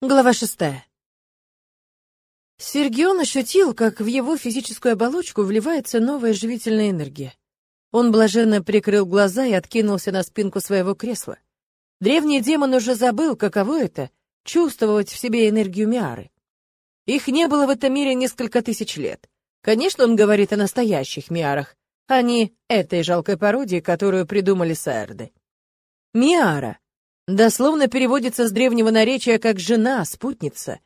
Глава шестая. Сергион ощутил, как в его физическую оболочку вливается новая живительная энергия. Он блаженно прикрыл глаза и откинулся на спинку своего кресла. Древний демон уже забыл, каково это — чувствовать в себе энергию Миары. Их не было в этом мире несколько тысяч лет. Конечно, он говорит о настоящих Миарах, а не этой жалкой пародии, которую придумали Саэрды. Миара дословно переводится с древнего наречия как «жена», «спутница».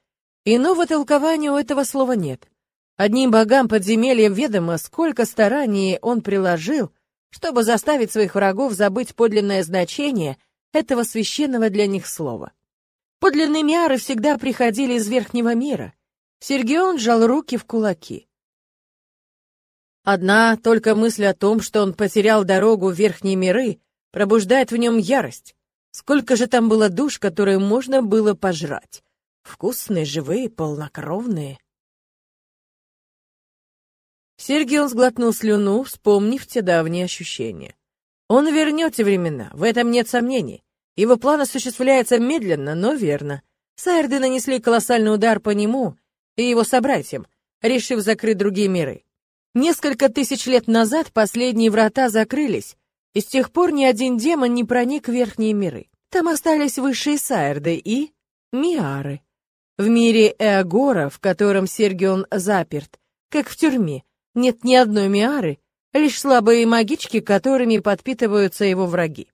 Иного толкования у этого слова нет. Одним богам подземелья ведомо, сколько стараний он приложил, чтобы заставить своих врагов забыть подлинное значение этого священного для них слова. Подлинные миары всегда приходили из верхнего мира. Сергион сжал руки в кулаки. Одна только мысль о том, что он потерял дорогу в верхние миры, пробуждает в нем ярость. Сколько же там было душ, которые можно было пожрать? Вкусные, живые, полнокровные. Сергион сглотнул слюну, вспомнив те давние ощущения. Он вернет те времена, в этом нет сомнений. Его план осуществляется медленно, но верно. Сайрды нанесли колоссальный удар по нему и его собратьям, решив закрыть другие миры. Несколько тысяч лет назад последние врата закрылись, и с тех пор ни один демон не проник в верхние миры. Там остались высшие Сайрды и Миары. В мире Эагора, в котором Сергион заперт, как в тюрьме, нет ни одной Миары, лишь слабые магички, которыми подпитываются его враги.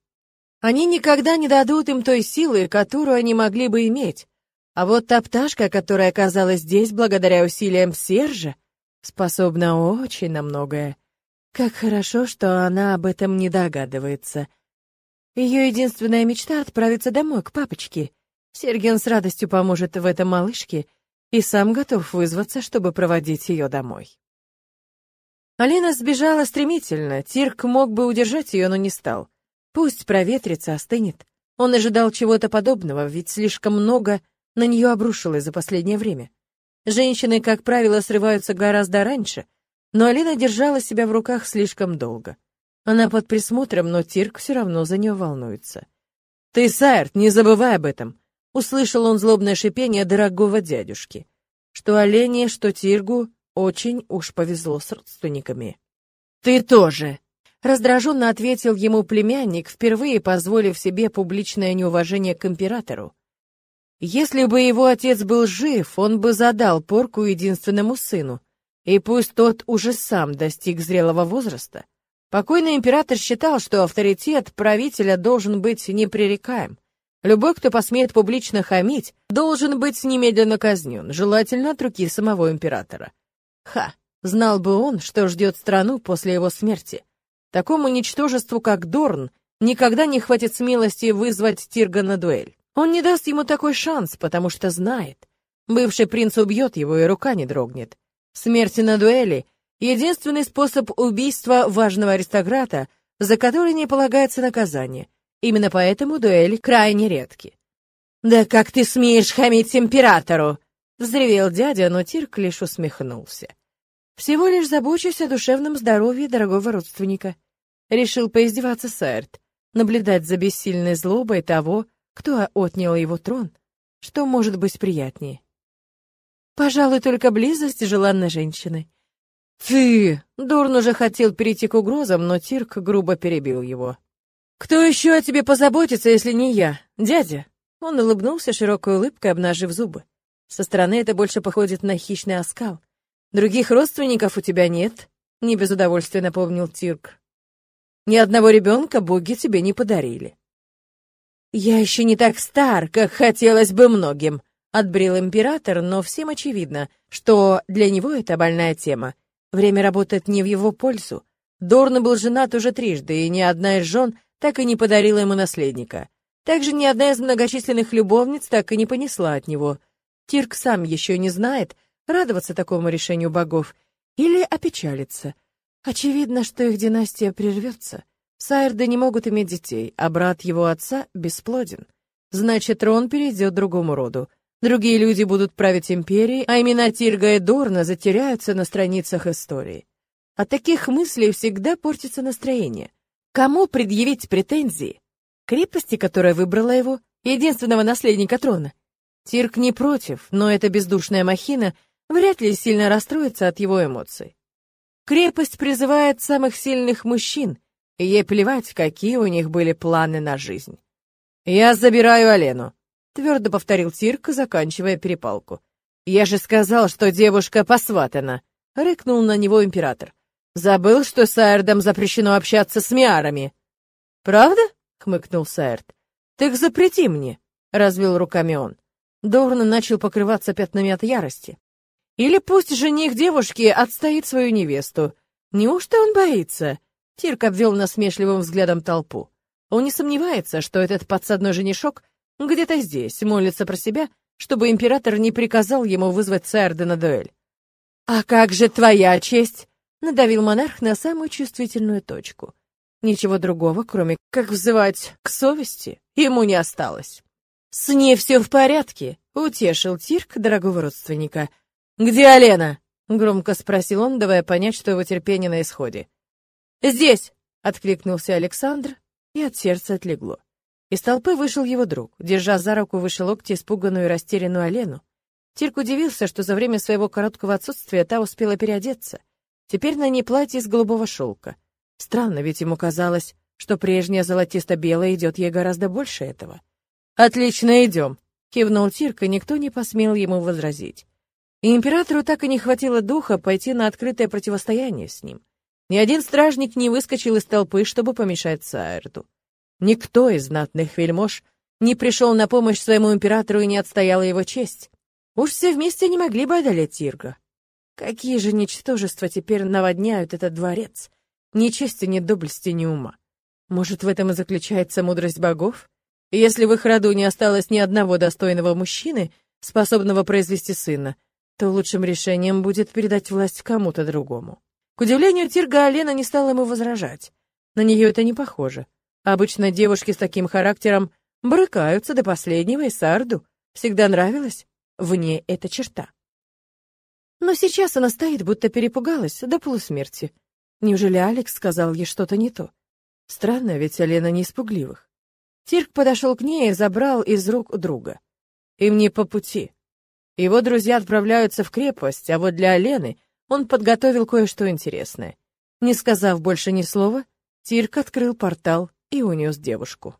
Они никогда не дадут им той силы, которую они могли бы иметь. А вот та пташка, которая оказалась здесь благодаря усилиям Сержа, способна очень на многое. Как хорошо, что она об этом не догадывается. Ее единственная мечта — отправиться домой, к папочке. Сергиан с радостью поможет в этом малышке и сам готов вызваться, чтобы проводить ее домой. Алина сбежала стремительно, Тирк мог бы удержать ее, но не стал. Пусть проветрится, остынет. Он ожидал чего-то подобного, ведь слишком много на нее обрушилось за последнее время. Женщины, как правило, срываются гораздо раньше — но Алина держала себя в руках слишком долго. Она под присмотром, но Тирк все равно за нее волнуется. «Ты, Сайрт, не забывай об этом!» Услышал он злобное шипение дорогого дядюшки. Что Олене, что Тиргу очень уж повезло с родственниками. «Ты тоже!» Раздраженно ответил ему племянник, впервые позволив себе публичное неуважение к императору. Если бы его отец был жив, он бы задал порку единственному сыну, и пусть тот уже сам достиг зрелого возраста, покойный император считал, что авторитет правителя должен быть непререкаем. Любой, кто посмеет публично хамить, должен быть немедленно казнен, желательно от руки самого императора. Ха, знал бы он, что ждет страну после его смерти. Такому ничтожеству, как Дорн, никогда не хватит смелости вызвать Тирга на дуэль. Он не даст ему такой шанс, потому что знает. Бывший принц убьет его, и рука не дрогнет. Смерть на дуэли — единственный способ убийства важного аристократа, за который не полагается наказание. Именно поэтому дуэли крайне редки. «Да как ты смеешь хамить императору?» — взревел дядя, но Тирк лишь усмехнулся. «Всего лишь забочусь о душевном здоровье дорогого родственника». Решил поиздеваться Сайрт, наблюдать за бессильной злобой того, кто отнял его трон. Что может быть приятнее? Пожалуй, только близость желанной женщины. «Ты!» — Дорн уже хотел перейти к угрозам, но Тирк грубо перебил его. «Кто еще о тебе позаботится, если не я? Дядя!» Он улыбнулся широкой улыбкой, обнажив зубы. Со стороны это больше походит на хищный оскал. «Других родственников у тебя нет?» — не без удовольствия напомнил Тирк. «Ни одного ребенка боги тебе не подарили». «Я еще не так стар, как хотелось бы многим», Отбрил император, но всем очевидно, что для него это больная тема. Время работает не в его пользу. Дорн был женат уже трижды, и ни одна из жен так и не подарила ему наследника. Также ни одна из многочисленных любовниц так и не понесла от него. Тирк сам еще не знает, радоваться такому решению богов или опечалиться. Очевидно, что их династия прервется. Сайрды не могут иметь детей, а брат его отца бесплоден. Значит, трон перейдет другому роду. Другие люди будут править империей, а имена Тирга и Дорна затеряются на страницах истории. От таких мыслей всегда портится настроение. Кому предъявить претензии? Крепости, которая выбрала его, единственного наследника трона? Тирк не против, но эта бездушная махина вряд ли сильно расстроится от его эмоций. Крепость призывает самых сильных мужчин, и ей плевать, какие у них были планы на жизнь. «Я забираю Алену», — твердо повторил Тирк, заканчивая перепалку. «Я же сказал, что девушка посватана», — рыкнул на него император. «Забыл, что с Аэрдом запрещено общаться с миарами». «Правда?» — хмыкнул Саэрт. «Так запрети мне», — развел руками он. Дорн начал покрываться пятнами от ярости. «Или пусть жених девушки отстоит свою невесту. Неужто он боится?» Тирк обвел насмешливым взглядом толпу. Он не сомневается, что этот подсадной женишок где-то здесь молится про себя, чтобы император не приказал ему вызвать Саэрда на дуэль. «А как же твоя честь?» — надавил монарх на самую чувствительную точку. Ничего другого, кроме как взывать к совести, ему не осталось. «С ней все в порядке», — утешил Тирк дорогого родственника. «Где Алена?» — громко спросил он, давая понять, что его терпение на исходе. «Здесь!» — откликнулся Александр, и от сердца отлегло. Из толпы вышел его друг, держа за руку выше локти испуганную и растерянную Алену. Тирк удивился, что за время своего короткого отсутствия та успела переодеться. Теперь на ней платье из голубого шелка — Странно, ведь ему казалось, что прежняя золотисто-белая идет ей гораздо больше этого. «Отлично, идем!» — кивнул Тирк, и никто не посмел ему возразить. И императору так и не хватило духа пойти на открытое противостояние с ним. Ни один стражник не выскочил из толпы, чтобы помешать Саэрду. Никто из знатных вельмож не пришел на помощь своему императору и не отстоял его честь. Уж все вместе не могли бы одолеть Тирга. Какие же ничтожества теперь наводняют этот дворец, ни чести, ни доблести, ни ума. Может, в этом и заключается мудрость богов? Если в их роду не осталось ни одного достойного мужчины, способного произвести сына, то лучшим решением будет передать власть кому-то другому. К удивлению Тирга Алена не стала ему возражать. На нее это не похоже. Обычно девушки с таким характером брыкаются до последнего, и Сарду всегда нравилась в ней эта черта. Но сейчас она стоит, будто перепугалась до полусмерти, Неужели Алекс сказал ей что-то не то? Странно, ведь Алена не испугливых. Тирк подошел к ней и забрал из рук друга. Им не по пути. Его друзья отправляются в крепость, а вот для Алены он подготовил кое-что интересное. Не сказав больше ни слова, Тирк открыл портал и унес девушку.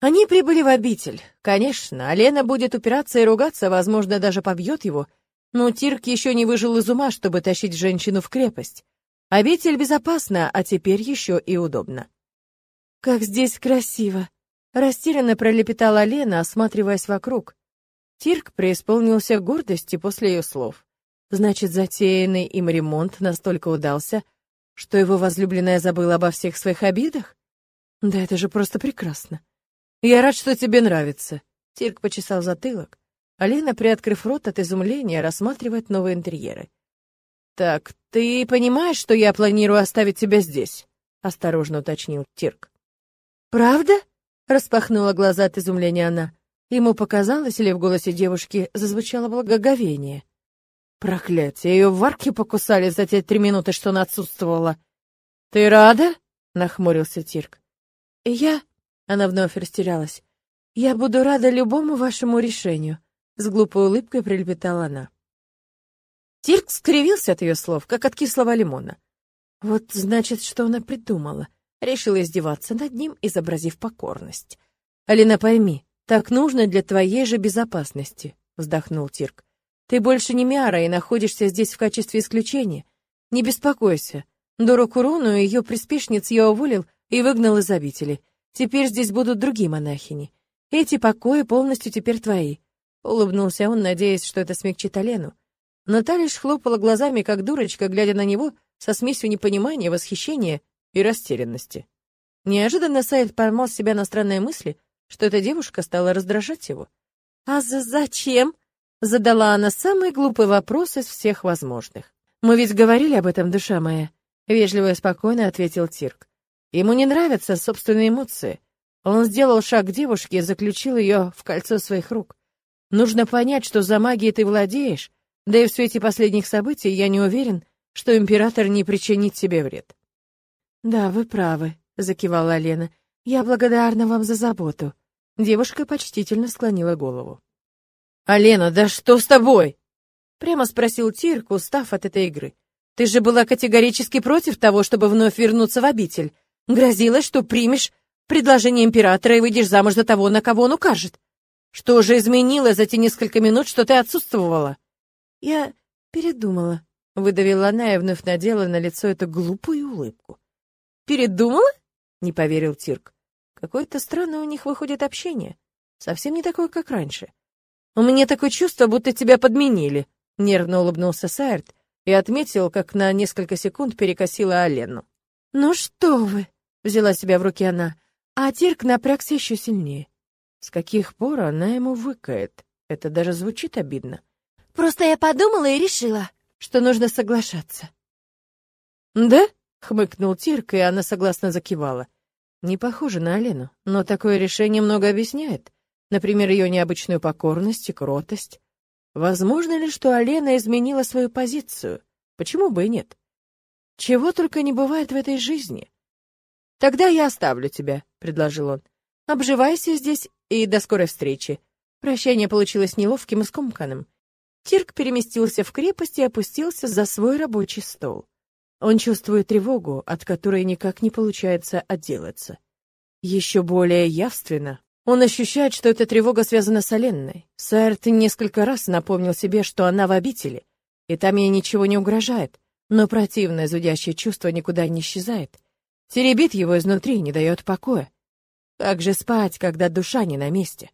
Они прибыли в обитель. Конечно, Алена будет упираться и ругаться, возможно, даже побьет его, но Тирк еще не выжил из ума, чтобы тащить женщину в крепость. Обитель безопасна, а теперь еще и удобно. «Как здесь красиво!» — растерянно пролепетала Лена, осматриваясь вокруг. Тирк преисполнился гордости после ее слов. Значит, затеянный им ремонт настолько удался, что его возлюбленная забыла обо всех своих обидах? Да это же просто прекрасно. Я рад, что тебе нравится. Тирк почесал затылок. Алина, приоткрыв рот от изумления, рассматривает новые интерьеры. «Так, ты понимаешь, что я планирую оставить тебя здесь?» — осторожно уточнил Тирк. «Правда?» — распахнула глаза от изумления она. Ему показалось, или в голосе девушки зазвучало благоговение. «Проклятие, ее варки покусали за те три минуты, что она отсутствовала!» «Ты рада?» — нахмурился Тирк. «Я...» — она вновь растерялась. «Я буду рада любому вашему решению», — с глупой улыбкой прилепетала она. Тирк скривился от ее слов, как от кислого лимона. Вот значит, что она придумала. Решила издеваться над ним, изобразив покорность. «Алина, пойми, так нужно для твоей же безопасности», — вздохнул Тирк. «Ты больше не Миара и находишься здесь в качестве исключения. Не беспокойся. Дору Курону и ее приспешниц я уволил и выгнал из обители. Теперь здесь будут другие монахини. Эти покои полностью теперь твои». Улыбнулся он, надеясь, что это смягчит Алену. Та лишь хлопала глазами, как дурочка, глядя на него со смесью непонимания, восхищения и растерянности. Неожиданно Сайд поймал себя на странные мысли, что эта девушка стала раздражать его. «А за зачем?» — задала она самый глупый вопрос из всех возможных. «Мы ведь говорили об этом, душа моя», — вежливо и спокойно ответил Тирк. Ему не нравятся собственные эмоции. Он сделал шаг к девушке и заключил ее в кольцо своих рук. Нужно понять, что за магией ты владеешь, да и в свете последних событий я не уверен, что император не причинит себе вред. Да, вы правы, закивала Лена. Я благодарна вам за заботу. Девушка почтительно склонила голову. «Алена, да что с тобой?» Прямо спросил Тирк, устав от этой игры. «Ты же была категорически против того, чтобы вновь вернуться в обитель. Грозилась, что примешь предложение императора и выйдешь замуж за того, на кого он укажет. Что же изменилось за те несколько минут, что ты отсутствовала?» «Я передумала», — выдавила она и вновь надела на лицо эту глупую улыбку. «Передумала?» — не поверил Тирк. «Какое-то странное у них выходит общение. Совсем не такое, как раньше. У меня такое чувство, будто тебя подменили», — нервно улыбнулся Сайрт и отметил, как на несколько секунд перекосила Алену. «Ну что вы!» — взяла себя в руки она, а Тирк напрягся еще сильнее. С каких пор она ему выкает? Это даже звучит обидно. Просто я подумала и решила, что нужно соглашаться. «Да?» — хмыкнул Тирк, и она согласно закивала. Не похоже на Алену, но такое решение много объясняет. Например, ее необычную покорность и кротость. Возможно ли, что Алена изменила свою позицию? Почему бы и нет? Чего только не бывает в этой жизни. «Тогда я оставлю тебя», — предложил он. «Обживайся здесь и до скорой встречи. Прощание получилось неловким и скомканным. Тирк переместился в крепость и опустился за свой рабочий стол. Он чувствует тревогу, от которой никак не получается отделаться. Еще более явственно он ощущает, что эта тревога связана с Оленной. Сайрт несколько раз напомнил себе, что она в обители, и там ей ничего не угрожает, но противное зудящее чувство никуда не исчезает. Теребит его изнутри, не дает покоя. Как же спать, когда душа не на месте?